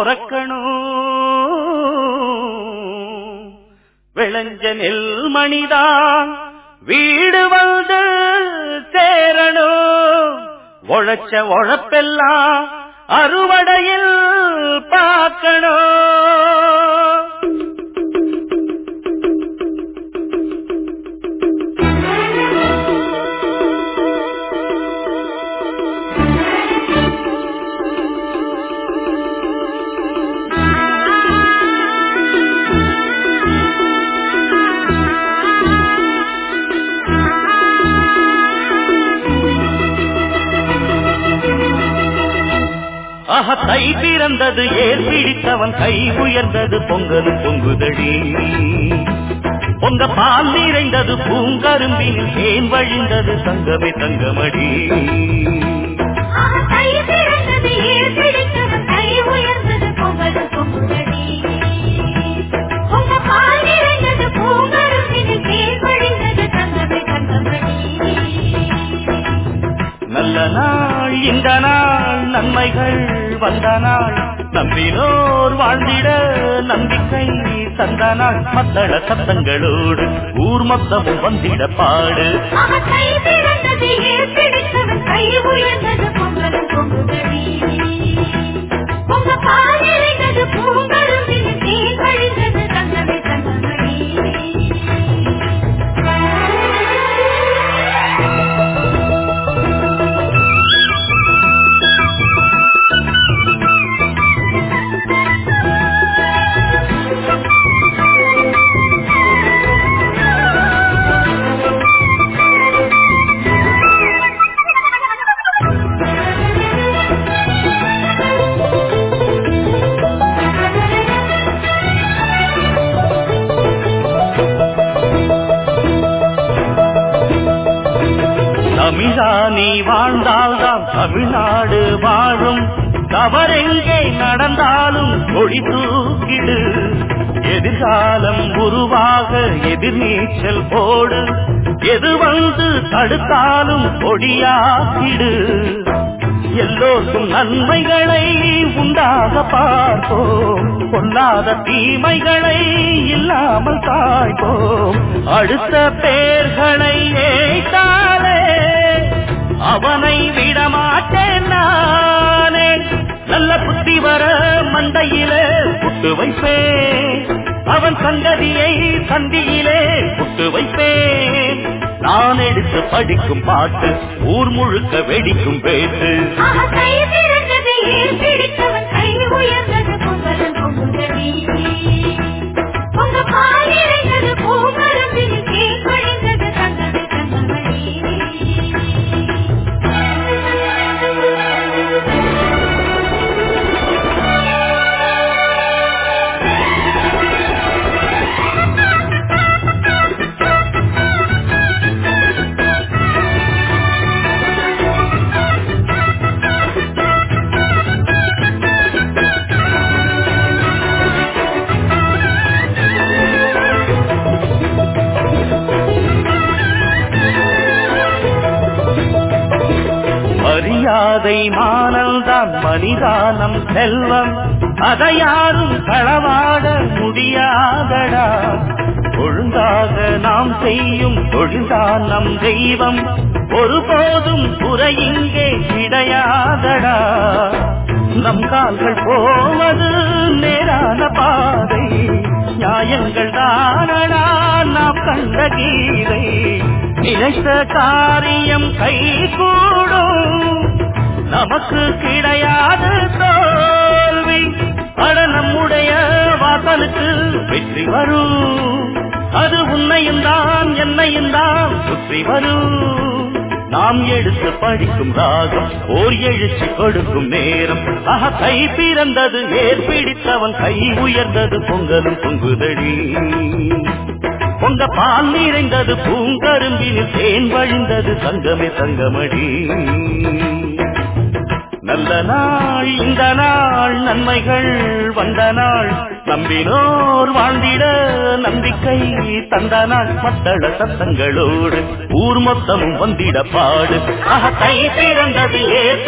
பொறக்கணும் விளைஞ்ச நெல் மணிதான் வீடு வந்து சேரணும் உழைச்ச உழப்பெல்லாம் அறுவடையில் பார்க்கணும் வந்தது ஏர் பிடித்தவன் கை உயர்ந்தது பொங்கது பொங்குதடி. பொங்க பால் நிறைந்தது பூங்கரும்பின் ஏன் வழிந்தது தங்கமே தங்கமடி. நல்ல நாள் இந்த நாள் நன்மைகள் வந்த நாள். நம்பினோர் வாழ்ந்திட நம்பிக்கை தந்த மத்தள சத்தங்களோடு ஊர் மொத்தமும் வந்திட பாடு. கை கை உயர்ந்தது பொங்கலும் பொங்குதடி. அவனை விடமாட்டேன் நானே. நல்ல புத்தி வர மண்டையிலே புட்டு வைப்பேன். அவன் சங்கதியை சந்தியிலே புட்டு வைப்பேன். நான் எடுத்து படிக்கும் பாட்டு ஊர் முழுக்க வெடிக்கும் பேட்டு மனிதானம் செல்வம். அதை யாரும் களவாட முடியாதடா. ஒழுங்காக நாம் செய்யும் தொழில்தான் நம் தெய்வம். ஒருபோதும் குறையிங்கே கிடையாதடா. நம் கால்கள் போவது நேரான பாதை. நியாயங்கள் தானடா நாம் கண்ட கீதை. நினைத்த காரியம் கை கூட நமக்கு கிடையாது தோல்வி. அட நம்முடைய வாசலுக்கு வெற்றி வரும். அது உன்னையும் தான் என்னையும் தான் சுற்றி வரும். நாம் எடுத்து படிக்கும் ராகம் ஓர் எழுச்சி கொடுக்கும் நேரம். ஆஹா கை பிறந்தது ஏர் பிடித்தவன் கை உயர்ந்தது பொங்கலும் பொங்குதடி. பொங்க பால் நிறைந்தது பூங்கரும்பினில் தேன் வழிந்தது தங்கமே தங்கமடி. நல்ல நாள் இந்த நாள் நன்மைகள் வந்த நாள். நம்பினோர் வாழ்ந்திட நம்பிக்கை தந்த நாள். மத்தள சத்தங்களோடு ஊர் மொத்தமும் வந்திட பாடு. கை பிறந்தது ஏர்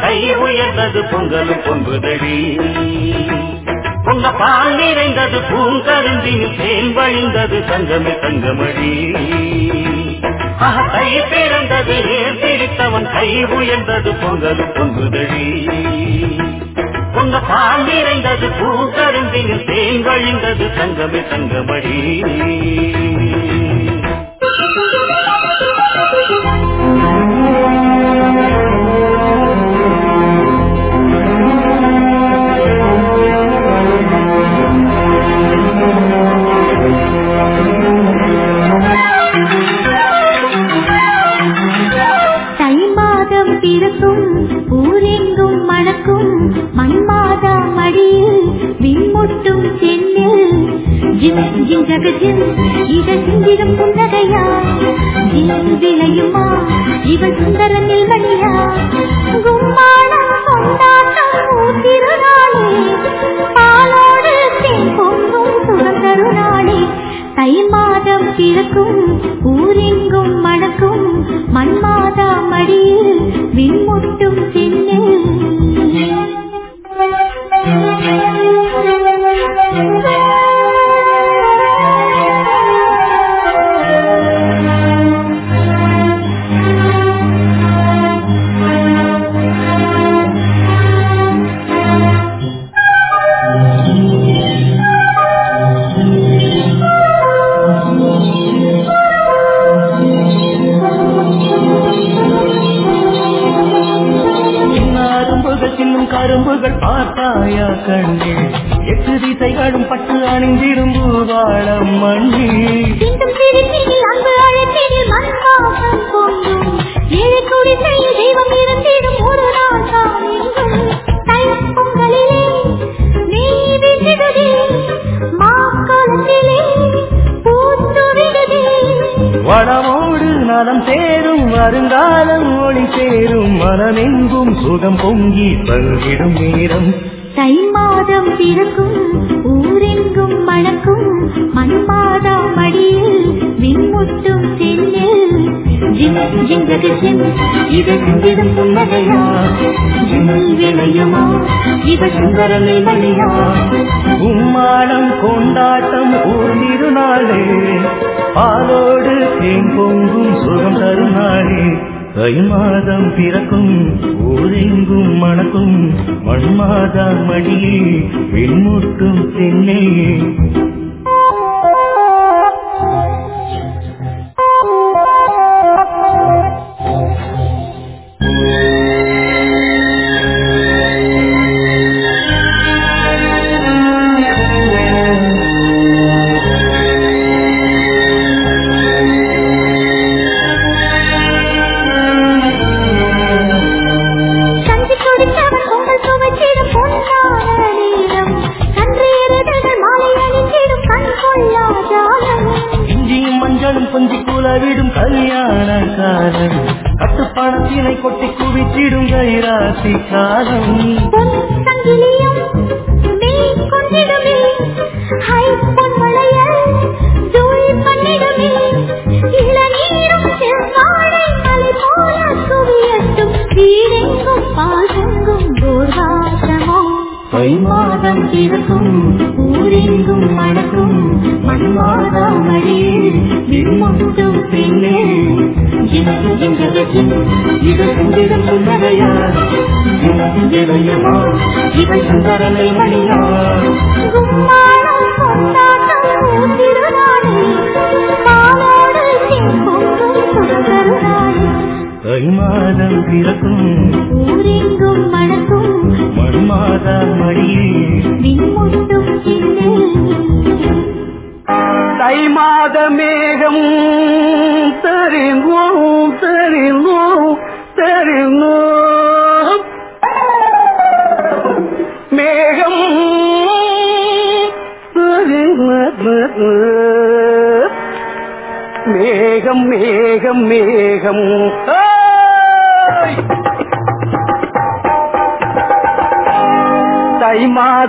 கை உயர்ந்தது பொங்கலும் பொங்குதடி பொங்க பால் நிறைந்தது பூங்கருந்தினில் தேன் வழிந்தது தங்கமே தங்கமடி. கை பிறந்தது ஏர் பிடித்தவன் கை உயர்ந்தது பொங்கல் பொங்குதழி பொங்க பால் நிறைந்தது பூங்கருந்தினில் தேன் வழிந்தது தங்கமே தங்கமடி. ஜிம் இவன் ஜக சிந்திடும் புன்னகையா? ஜிம் விளையுமா? இவன் சுந்தர நில்மணியா கும்மாளம் கொண்டாட்டம் பாலோடு தேன் பொங்கும் தை மாதம் பிறக்கும் ஊரெங்கும் மணக்கும் மண் மாதா வளமோடு நலம் சேரும் வருங்காலம் ஒளி சேரும் மனமெங்கும் சுகம் பொங்கி பங்கிடும் நேரம். தை மாதம் பிறக்கும் ஊரெங்கும் மணக்கும் மண் மாதா மடியில் விண்முட்டும் செல்லில் ஜிங் ஜிங்ககு ஜிங் இது சிந்திடும் புன்னகையா ஜில் விளையுமா இவ சுந்தரலை மணியா உம்மாடம் கொண்டாட்டம் ஊர் திருநாளே பாலோடு தேன் சுகம் தரும் நாளே தை மாதம் பிறக்கும் ஊரெங்கும் மணக்கும் மண் மாதா மடியில் விண்முட்டும் போர்வாசமோ தை மாதம் பிறக்கும் ஊரெங்கும் மணக்கும் மண் மாதா மடியில் விண்முட்டும் பெண்ணே இனக்கு ஜிங்கதஜின் இது செந்திடும் புன்னகையா இனக்கு இளையமா இவள் சுந்தரனை மணியா? தை மாதம் பிறக்கும். ஊரெங்கும் மணக்கும். மண் மாதா மடியில் தை மாத மேகம் தெரிந்தோம்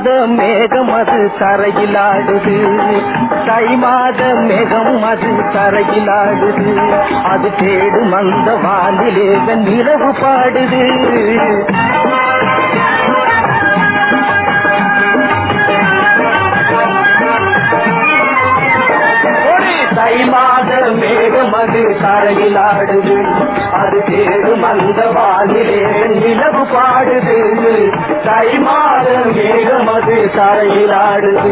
மாத மேகம் அது தரையிலாடுது தை மாத மேகம் அது தரையிலாடுது அது தேடும் அந்த வானிலே நிலவு பாடுது. மேகம் தரையில் ஆடுது. அது தேடும் அந்த வானிலே நிலவு பாடுது. தை மாதம் மேகம் அது தரையில் ஆடுது.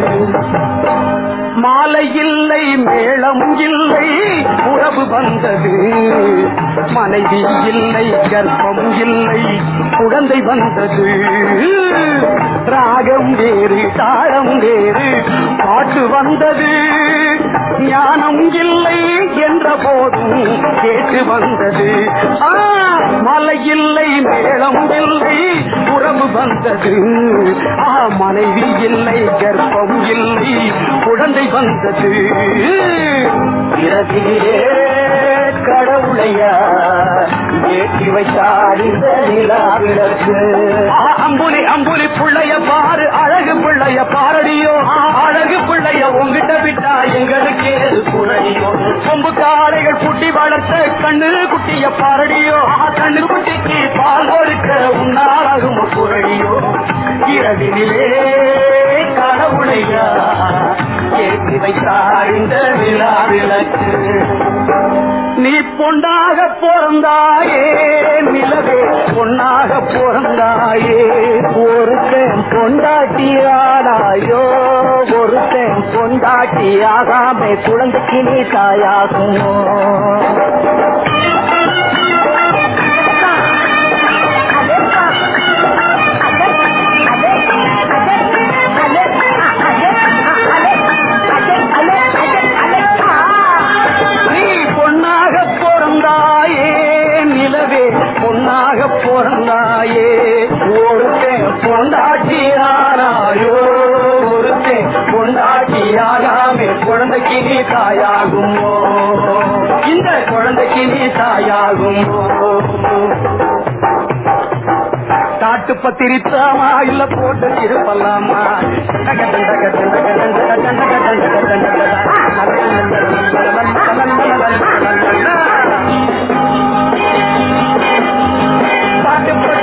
மாலை இல்லை மேளம் இல்லை வந்தது. மனைவி இல்லை கர்ப்பம் இல்லை குழந்தை வந்தது. ராகம் வேறு தாழம் வேறு பாட்டு வந்தது. ஞானம் இல்லை என்ற போதும் கேட்டு வந்தது. ஆ, மலை இல்லை மேளம் இல்லை உறவு வந்தது. ஆ மனைவி இல்லை கர்ப்பம் இல்லை குழந்தை வந்தது. இரவிலே கடவுளையா? ஏற்றி வைத்தார் இந்த நிலா விளக்கு. அம்புலி அம்புலி பிள்ளைய பாரு அழகு பிள்ளைய பாரடியோ. அழகு பிள்ளைய உங்கிட்ட விட்டா எங்களுக்கு ஏது கொம்பு காளைகள் குட்டி வளர்த்த கண்ணு குட்டிய பாரடியோ. கண்ணு குட்டிக்கு பால் கொடுக்க உன்னாகும் குறையோ இரவிலே கடவுளையா? ஏற்றி வைத்தார் இந்த விழா விளக்கு. நீ பொண்டாக பிறந்தாயே நிலவே பொன்னாக பிறந்தாயே. ஒருத்தன் பொண்டாட்டியாடாயோ ஒருத்தன் பொண்டாட்டியாகாமே குழந்தைக்கு நீ தாயாகுமோ? போனாயே. பிறந்தாயே ஒருத்தன் பொண்டாட்டியானாயோ ஒருத்தன் பொண்டாட்டியாகாமே. குழந்தைக்கு நீ தாயாகுமோ? இந்த குழந்தைக்கு நீ தாயாகுமோ? காட்டு பத்திரித்தாமா இல்ல போட்டு இருப்பலாமா காட்டு பத்திரித்தாமா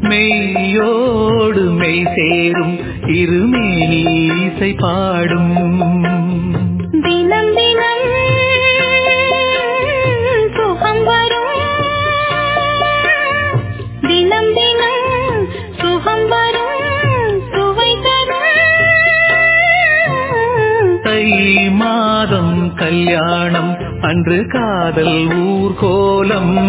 மெய்யோடு மெய் சேரும் இருமேனி இசை பாடும். தினம் தினம் சுகம் வரும். தினம் தினம் சுகம் வரும். சுவை தரும். தை மாதம் கல்யாணம் அன்று காதல் ஊர்கோலம்.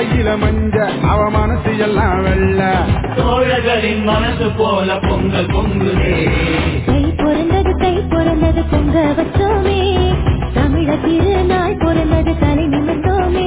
கையில மஞ்ச அவ மனசு எல்லாம் வெள்ள. தோழர்களின் மனசு போல பொங்க பொங்குதே கை பிறந்தது கை பிறந்தது பொங்க வச்சோமே. தமிழ திருநாள் பிறந்தது தலை நிமித்தோமே